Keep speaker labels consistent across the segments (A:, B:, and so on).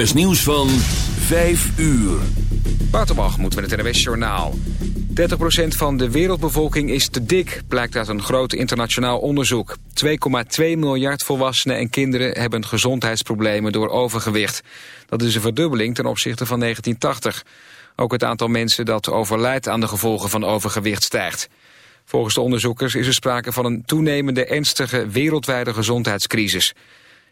A: NOS nieuws van 5 uur.
B: moet met het NWS Journaal. 30% van de wereldbevolking is te dik, blijkt uit een groot internationaal onderzoek. 2,2 miljard volwassenen en kinderen hebben gezondheidsproblemen door overgewicht. Dat is een verdubbeling ten opzichte van 1980. Ook het aantal mensen dat overlijdt aan de gevolgen van overgewicht stijgt. Volgens de onderzoekers is er sprake van een toenemende ernstige wereldwijde gezondheidscrisis.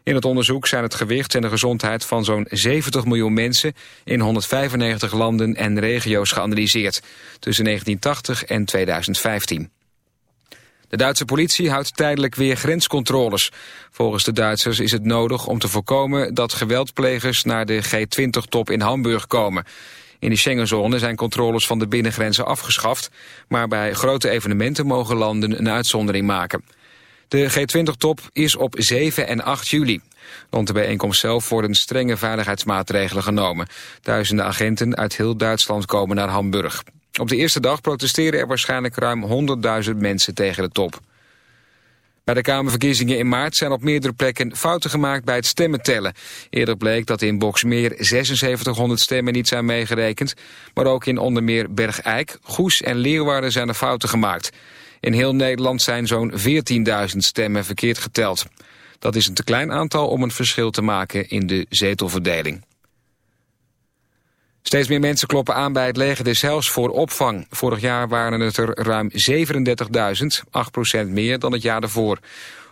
B: In het onderzoek zijn het gewicht en de gezondheid van zo'n 70 miljoen mensen in 195 landen en regio's geanalyseerd tussen 1980 en 2015. De Duitse politie houdt tijdelijk weer grenscontroles. Volgens de Duitsers is het nodig om te voorkomen dat geweldplegers naar de G20-top in Hamburg komen. In de Schengenzone zijn controles van de binnengrenzen afgeschaft, maar bij grote evenementen mogen landen een uitzondering maken. De G20-top is op 7 en 8 juli. Rond de bijeenkomst zelf worden strenge veiligheidsmaatregelen genomen. Duizenden agenten uit heel Duitsland komen naar Hamburg. Op de eerste dag protesteren er waarschijnlijk ruim 100.000 mensen tegen de top. Bij de Kamerverkiezingen in maart zijn op meerdere plekken fouten gemaakt bij het stemmentellen. Eerder bleek dat in Boksmeer 7600 stemmen niet zijn meegerekend. Maar ook in onder meer Bergijk, Goes en Leeuwarden zijn er fouten gemaakt. In heel Nederland zijn zo'n 14.000 stemmen verkeerd geteld. Dat is een te klein aantal om een verschil te maken in de zetelverdeling. Steeds meer mensen kloppen aan bij het leger des Heils voor opvang. Vorig jaar waren het er ruim 37.000, 8% meer dan het jaar daarvoor.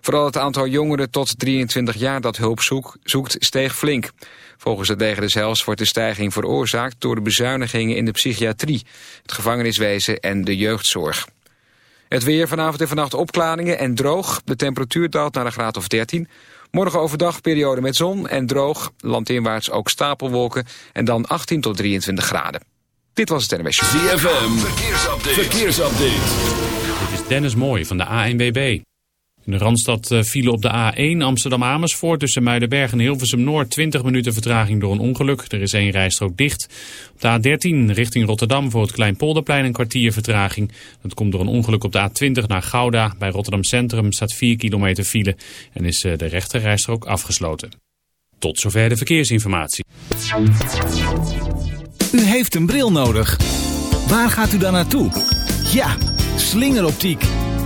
B: Vooral het aantal jongeren tot 23 jaar dat hulp zoekt steeg flink. Volgens het leger des Heils wordt de stijging veroorzaakt door de bezuinigingen in de psychiatrie, het gevangeniswezen en de jeugdzorg. Het weer vanavond en vannacht opklaringen en droog. De temperatuur daalt naar een graad of 13. Morgen overdag periode met zon en droog. Landinwaarts ook stapelwolken. En dan 18 tot 23 graden. Dit was het NWS.
A: ZFM, verkeersupdate. verkeersupdate.
C: Dit is Dennis Mooij van de ANWB. In de Randstad eh, vielen op de A1 Amsterdam-Amersfoort tussen Muidenberg en Hilversum-Noord 20 minuten vertraging door een ongeluk. Er is één rijstrook dicht. Op de A13 richting Rotterdam voor het Kleinpolderplein een kwartier vertraging. Dat komt door een ongeluk op de A20 naar Gouda. Bij Rotterdam Centrum staat 4 kilometer file en is eh, de rechte rijstrook afgesloten. Tot zover de verkeersinformatie.
D: U heeft een bril nodig. Waar gaat u dan naartoe? Ja, slingeroptiek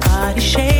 E: body shape.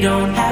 E: don't have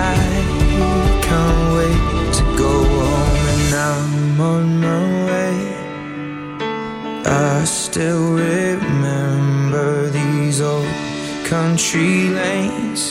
F: tree lanes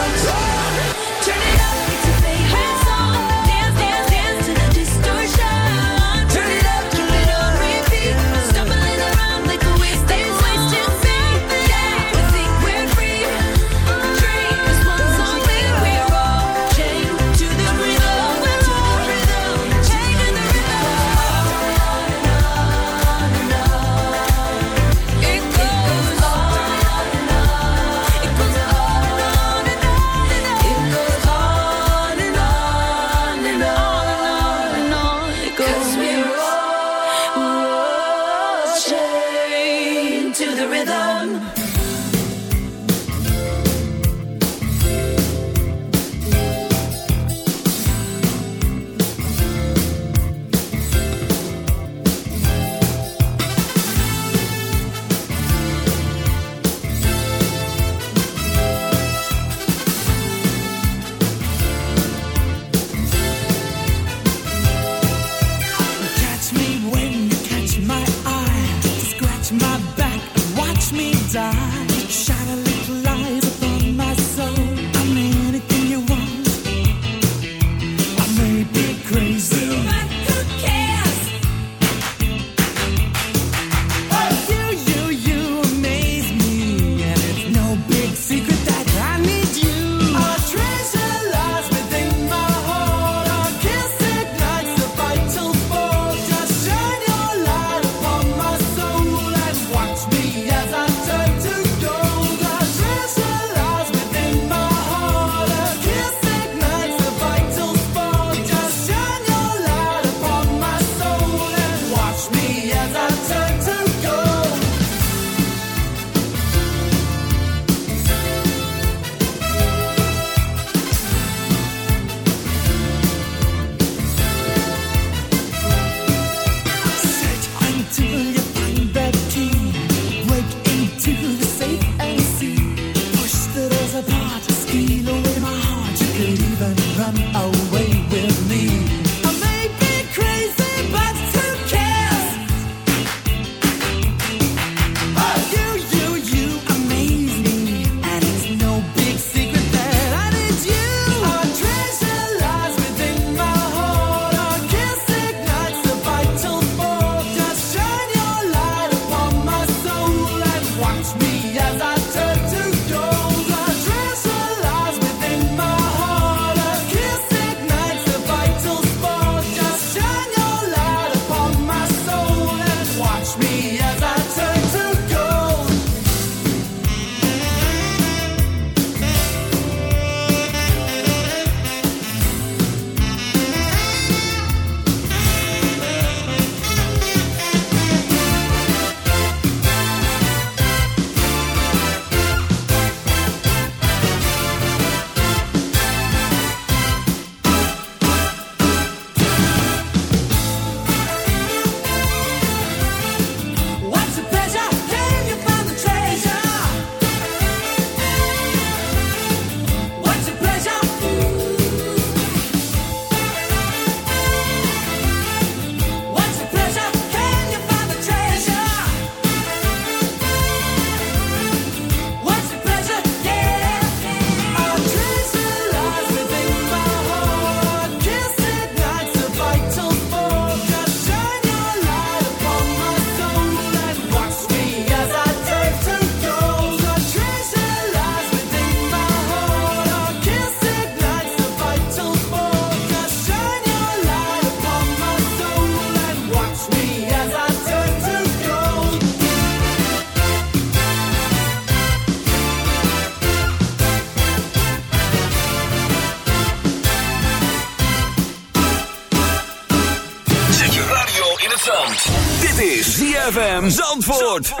G: Zandvoort.